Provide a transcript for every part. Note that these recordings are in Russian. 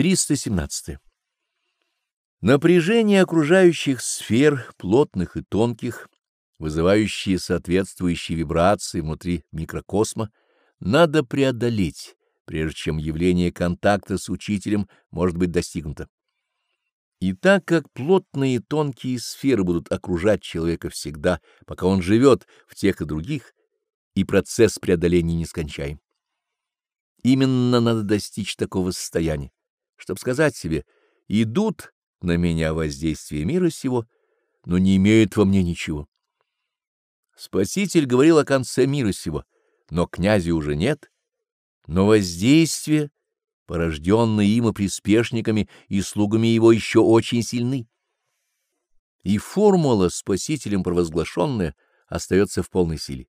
317. Напряжение окружающих сфер, плотных и тонких, вызывающие соответствующие вибрации внутри микрокосма, надо преодолеть, прежде чем явление контакта с учителем может быть достигнуто. И так как плотные и тонкие сферы будут окружать человека всегда, пока он живет в тех и других, и процесс преодоления нескончаем. Именно надо достичь такого состояния, чтобы сказать себе «идут на меня воздействие мира сего, но не имеют во мне ничего». Спаситель говорил о конце мира сего, но князя уже нет, но воздействие порожденные им и приспешниками и слугами его, еще очень сильны. И формула спасителем провозглашенная остается в полной силе.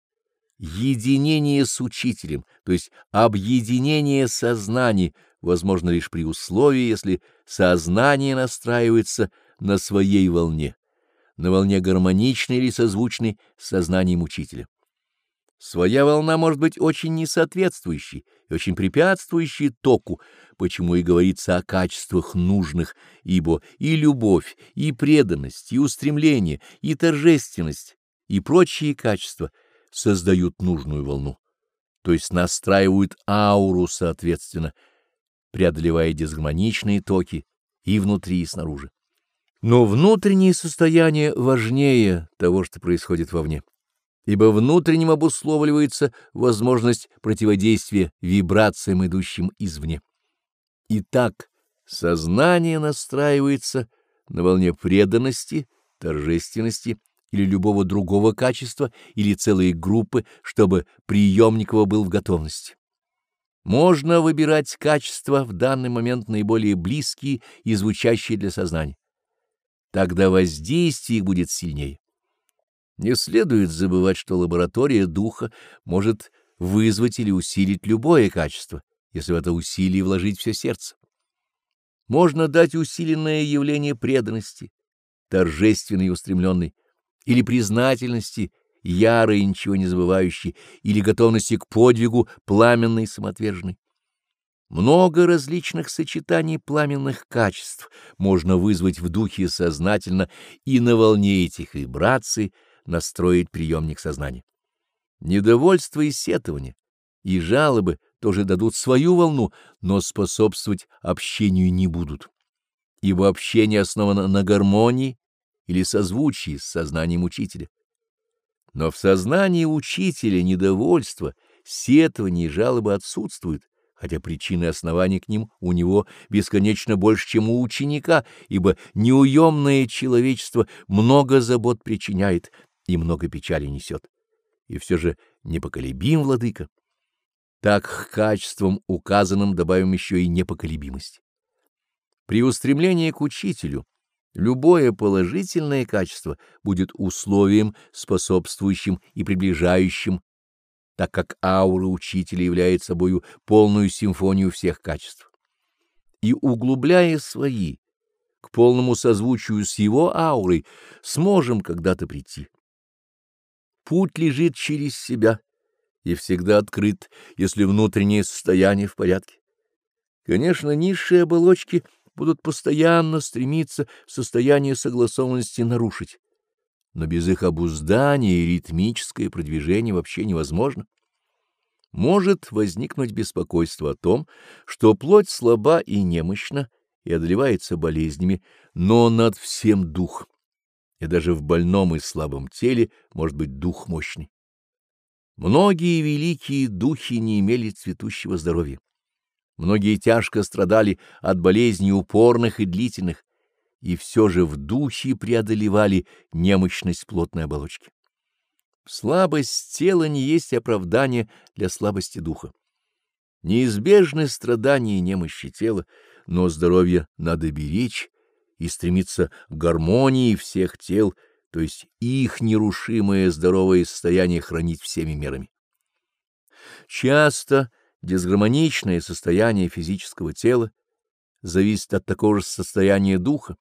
Единение с учителем, то есть объединение сознаний, возможно лишь при условии, если сознание настраивается на своей волне, на волне гармоничной или созвучной с сознанием учителя. Своя волна может быть очень несоответствующей и очень препятствующей току, почему и говорится о качествах нужных, ибо и любовь, и преданность, и устремление, и торжественность, и прочие качества создают нужную волну, то есть настраивают ауру соответственно, преодолевая дисгармоничные токи и внутри, и снаружи. Но внутреннее состояние важнее того, что происходит вовне ибо внутренним обусловливается возможность противодействия вибрациям, идущим извне. Итак, сознание настраивается на волне преданности, торжественности или любого другого качества или целой группы, чтобы приемник его был в готовности. Можно выбирать качества в данный момент наиболее близкие и звучащие для сознания. Тогда воздействие их будет сильнее. Не следует забывать, что лаборатория духа может вызвать или усилить любое качество, если в это усилие вложить все сердце. Можно дать усиленное явление преданности, торжественной и устремленной, или признательности, ярой и ничего не забывающей, или готовности к подвигу пламенной и самоотверженной. Много различных сочетаний пламенных качеств можно вызвать в духе сознательно и на волне этих вибраций, настроить приемник сознания. Недовольство и сетование, и жалобы тоже дадут свою волну, но способствовать общению не будут, ибо общение основано на гармонии или созвучии с сознанием учителя. Но в сознании учителя недовольство, сетование и жалобы отсутствуют, хотя причины и основания к ним у него бесконечно больше, чем у ученика, ибо неуемное человечество много забот причиняет, и много печали несет. И все же непоколебим, владыка. Так к качествам указанным добавим еще и непоколебимость. При устремлении к учителю любое положительное качество будет условием, способствующим и приближающим, так как аура учителя является собою полную симфонию всех качеств. И углубляя свои, к полному созвучию с его аурой, сможем когда-то прийти. Путь лежит через себя и всегда открыт, если внутреннее состояние в порядке. Конечно, низшие оболочки будут постоянно стремиться состояние согласованности нарушить, но без их обуздания и ритмическое продвижение вообще невозможно. Может возникнуть беспокойство о том, что плоть слаба и немощна и одолевается болезнями, но над всем дух и даже в больном и слабом теле может быть дух мощный. Многие великие духи не имели цветущего здоровья. Многие тяжко страдали от болезней упорных и длительных, и все же в духе преодолевали немощность плотной оболочки. Слабость тела не есть оправдание для слабости духа. Неизбежны страдания и немощи тела, но здоровье надо беречь и стремиться к гармонии всех тел, то есть их нерушимое здоровое состояние хранить всеми мерами. Часто дисгармоничное состояние физического тела зависит от такого же состояния духа,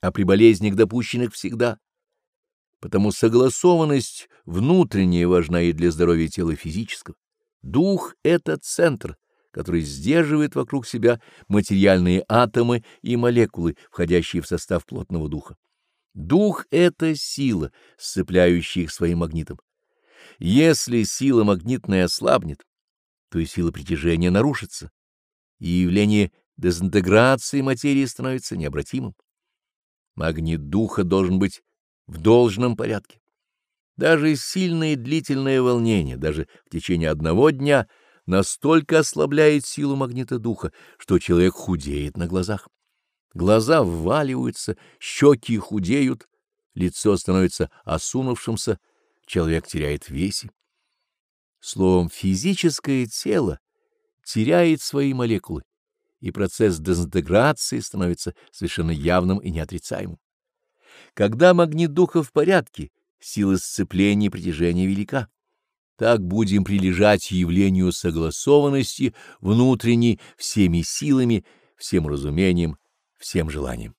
а при болезнях допущенных всегда. Потому согласованность внутренняя важна и для здоровья тела физического. Дух — это центр, который сдерживает вокруг себя материальные атомы и молекулы, входящие в состав плотного духа. Дух — это сила, сцепляющая их своим магнитом. Если сила магнитная ослабнет, то и сила притяжения нарушится, и явление дезинтеграции материи становится необратимым. Магнит духа должен быть в должном порядке. Даже сильное и длительное волнение, даже в течение одного дня, настолько ослабляет силу магнита духа, что человек худеет на глазах. Глаза вваливаются, щеки худеют, лицо становится осунувшимся, человек теряет весе. Словом, физическое тело теряет свои молекулы, и процесс дезинтеграции становится совершенно явным и неотрицаемым. Когда магнит духа в порядке, сила сцепления и притяжения велика. Так будем прилежать явлению согласованности внутренней всеми силами, всем разумением, всем желанием.